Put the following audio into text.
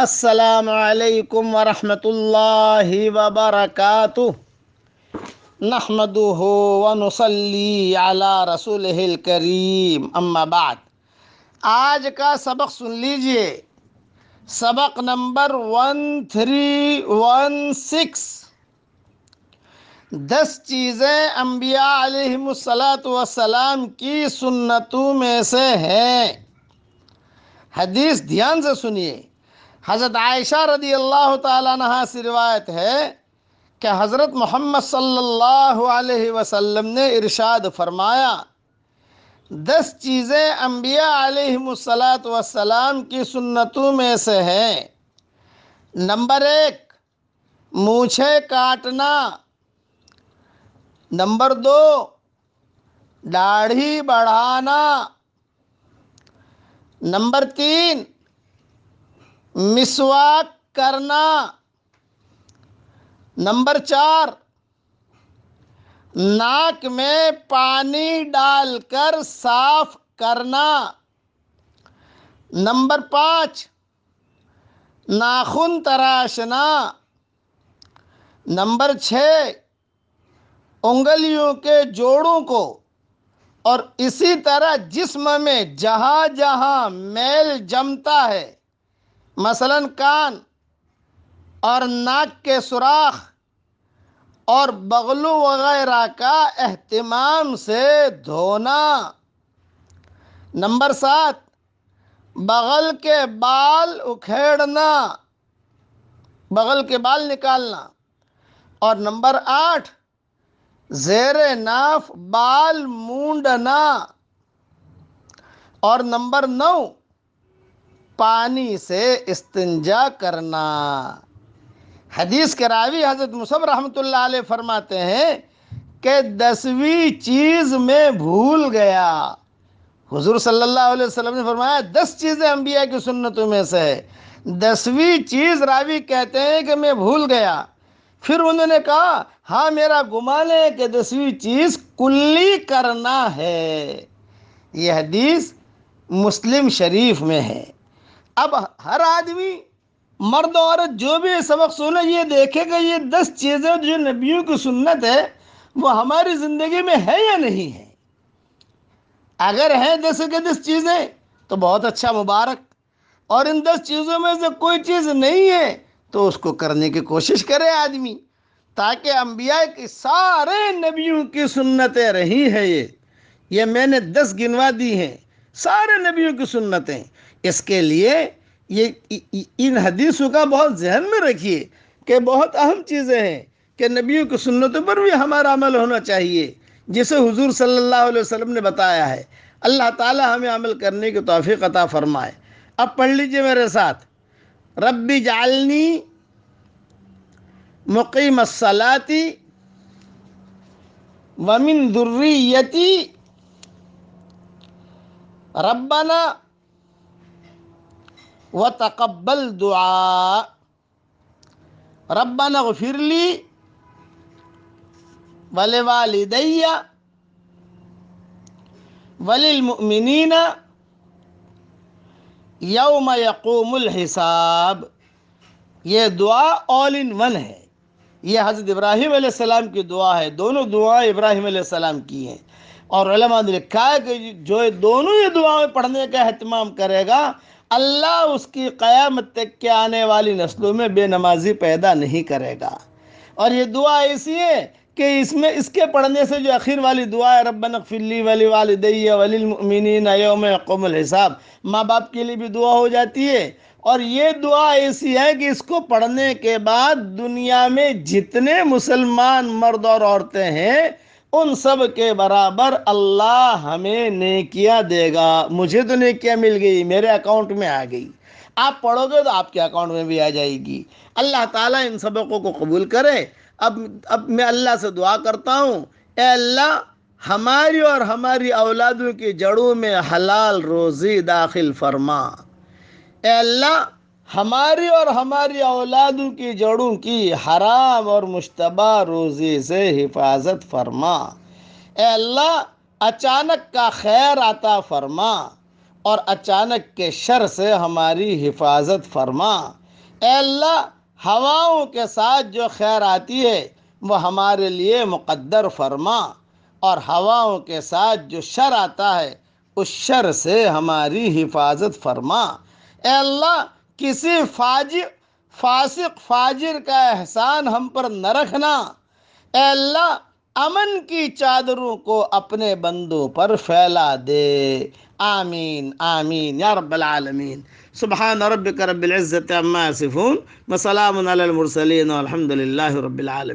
السلام علیکم ورحمۃ اللہ وبرکاتہ۔ نحمده ونصلي على رسوله الکریم، اما بعد۔ آج کا سبق سن لیجیے۔ سبق number one three one six. دس چیزیں انبیاء علیہ الصلاۃ والسلام کی سنتوں میں سے ہیں۔ حدیث دھیان سے سنیے۔ حضرت عائشہ رضی اللہ تعالیٰ عنہ سے روایت ہے کہ حضرت محمد صلی اللہ علیہ وسلم نے ارشاد فرمایا، دس چیزیں انبیاء علیہ الصلاۃ والسلام کی سنتوں میں سے ہیں۔ نمبر ایک مونچھے کاٹنا۔ نمبر دو، داڑھی بڑھانا۔ نمبر تین مسواک کرنا۔ نمبر چار، ناک میں پانی ڈال کر صاف کرنا۔ نمبر پانچ، ناخن تراشنا۔ نمبر چھ، انگلیوں کے جوڑوں کو۔ اور اسی طرح جسم میں جہاں جہاں میل جمتا ہے۔ مثلا کان اور ناک کے سوراخ اور بغلو وغیرہ کا اہتمام سے دھونا۔ نمبر سات، بغل کے بال اکھیڑنا۔ بغل کے بال نکالنا۔ اور نمبر آٹھ، زیر ناف بال مونڈنا۔ اور نمبر نو پانی سے استنجا کرنا۔ حدیث کے راوی حضرت مصب رحمۃ اللہ علیہ فرماتے ہیں کہ دسویں چیز میں بھول گیا۔ حضور صلی اللہ علیہ وسلم نے فرمایا، دس چیزیں انبیاء کی سنتوں میں سے ہے۔ دسویں چیز راوی کہتے ہیں کہ میں بھول گیا۔ پھر انہوں نے کہا ہاں میرا گمان ہے کہ دسویں چیز کلی کرنا ہے۔ یہ حدیث مسلم شریف میں ہے۔ اب ہر آدمی مرد و عورت جو بھی سبق سنے، یہ دیکھے گا، یہ دس چیزیں جو نبیوں کی سنت ہے، وہ ہماری زندگی میں ہے یا نہیں ہے اگر ہیں دس کے دس چیزیں، تو بہت اچھا مبارک۔ اور ان دس چیزوں میں سے کوئی چیز نہیں ہے، تو اس کو کرنے کی کوشش کرے آدمی، تاکہ انبیاء کی سارے نبیوں کی سنتیں رہی ہیں یہ۔ یہ میں نے دس گنوا دی ہیں، سارے نبیوں کی سنتیں۔ اس کے لیے یہ ان حدیثوں کا بہت ذہن میں رکھیے کہ بہت اہم چیزیں ہیں کہ نبیوں کی سنتوں پر بھی ہمارا عمل ہونا چاہیے، جسے حضور صلی اللہ علیہ وسلم نے بتایا ہے۔ اللہ تعالی ہمیں عمل کرنے کی توفیق عطا فرمائے۔ اب پڑھ لیجیے میرے ساتھ۔ ربی جعلنی مقیم الصلاتی ومن ذریتی ربنا وتقبل دعا. ربنا اغفر لی ولوالدی وللمؤمنین یوم یقوم الحساب. یہ دعا آل ان ون ہے. یہ حضرت ابراہیم علیہ السلام کی دعا ہے. دونوں دعائیں ابراہیم علیہ السلام کی ہیں. اور علماء نے لکھا ہے کہ جو دونوں یہ دعائیں پڑھنے کا اہتمام کرے گا اللہ اس کی قیامت تک کے آنے والی نسلوں میں بے نمازی پیدا نہیں کرے گا۔ اور یہ دعا ایسی ہے کہ اس میں اس کے پڑھنے سے جو اخیر والی دعا ہے رب نقفلی ولی والدی ولی المؤمنین یوم یقوم الحساب، ماں باپ کے لیے بھی دعا ہو جاتی ہے۔ اور یہ دعا ایسی ہے کہ اس کو پڑھنے کے بعد دنیا میں جتنے مسلمان مرد اور عورتیں ہیں ان سب کے برابر اللہ ہمیں نیکیاں دے گا۔ مجھے تو نیکیاں مل گئی، میرے اکاؤنٹ میں آ گئی۔ آپ پڑھو گے تو آپ کے اکاؤنٹ میں بھی آ جائے گی۔ اللہ تعالیٰ ان سبقوں کو قبول کرے۔ اب اب میں اللہ سے دعا کرتا ہوں، اے اللہ، ہماری اور ہماری اولادوں کی جڑوں میں حلال روزی داخل فرما۔ اے اللہ ہماری اور ہماری اولادوں کی جڑوں کی حرام اور مشتبہ روزی سے حفاظت فرما۔ اے اللہ، اچانک کا خیر عطا فرما اور اچانک کے شر سے ہماری حفاظت فرما۔ اے اللہ، ہواؤں کے ساتھ جو خیر آتی ہے، وہ ہمارے لیے مقدر فرما اور ہواؤں کے ساتھ جو شر آتا ہے، اس شر سے ہماری حفاظت فرما۔ اے اللہ کسی فاجر فاسق، فاجر کا احسان ہم پر نہ رکھنا۔ اے اللہ، امن کی چادروں کو اپنے بندوں پر پھیلا دے۔ آمین آمین، یا رب العالمین۔ سبحان ربک رب العزت عما یصفون، وسلام علی المرسلین والحمد للہ رب العالمین۔